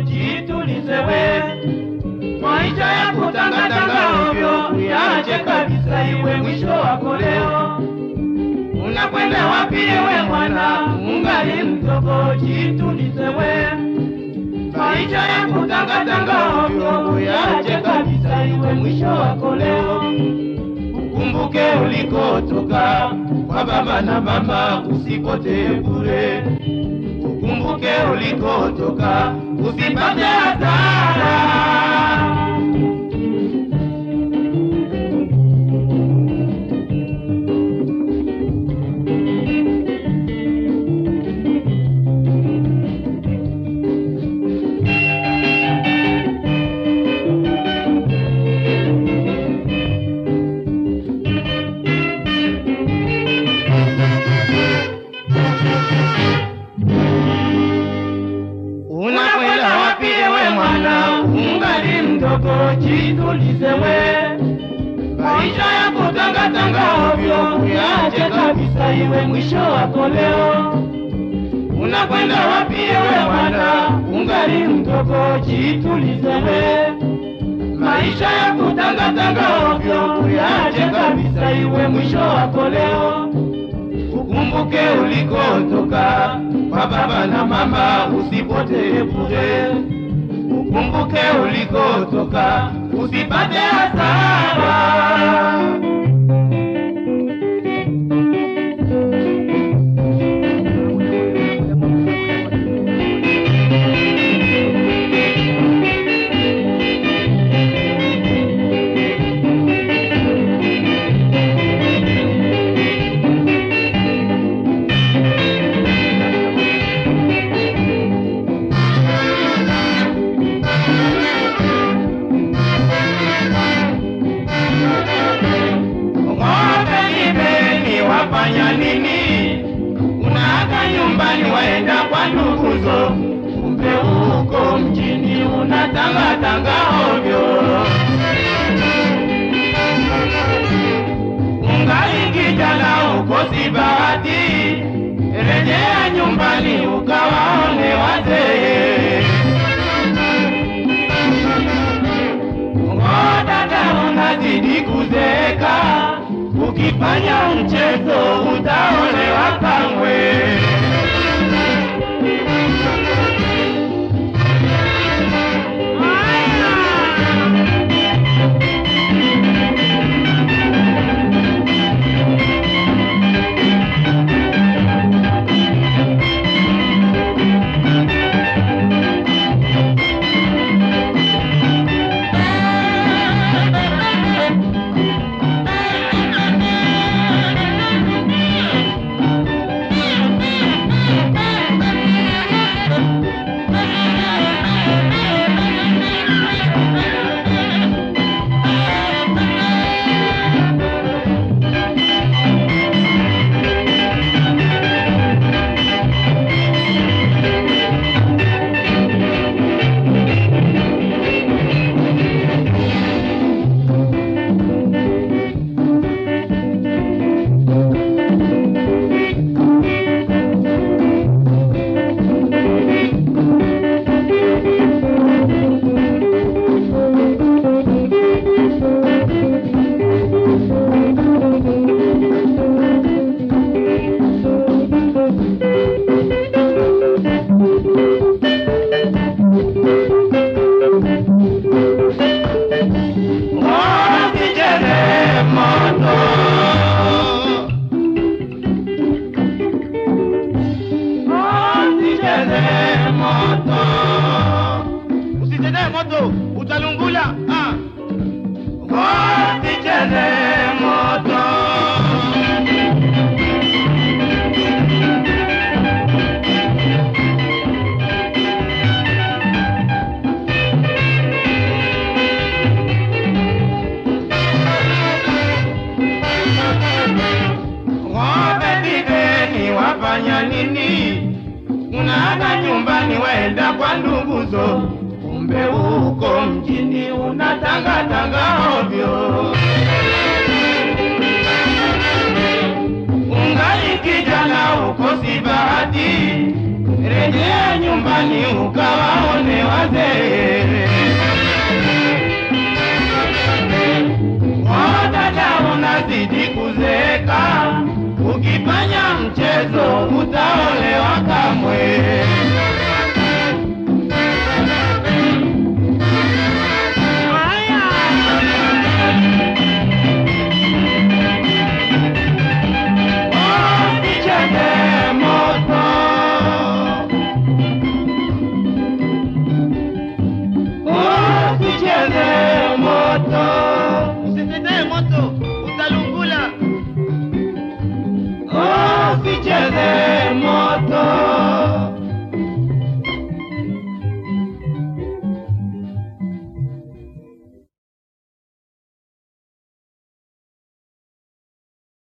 ujitulize we, maisha ya kutangatanga ovyo kabisa, iwe mwisho wako leo. Unakwenda wapi ewe mwana, ungali mdogo, jitulize we, maisha ya kutangatanga ovyo yaache kabisa, iwe mwisho wako leo. Ukumbuke ulikotoka baba na mama, usipotee bure. Ukumbuke ulikotoka, usipate hasara. Jitulize. Maisha ya kutangatanga ovyo uyache kabisa, iwe mwisho wako leo. Unakwenda wapi ewe mwana, ungali mdogo, jitulize. Maisha ya kutangatanga ovyo uyache kabisa, iwe mwisho wako leo. Ukumbuke ulikotoka kwa baba na mama, usipotee bure. Ukumbuke ulikotoka, usipate hasara. Nyumbani waenda kwa nduguzo, kumbe huko mjini unatangatanga ovyo. Ungali kijana ukosi bahati, rejea nyumbani ukawaone wazee. Dada unazidi kuzeeka, ukifanya mchezo utaolewa moto. Usitendee moto, utalungula. Ah. Usijele kwa nduguzo, kumbe huko mjini unatangatanga ovyo. Ungali kijana ukosi bahati, rejea nyumbani ukawaone wazee. O dada, unazidi kuzeeka, ukifanya ukaolewa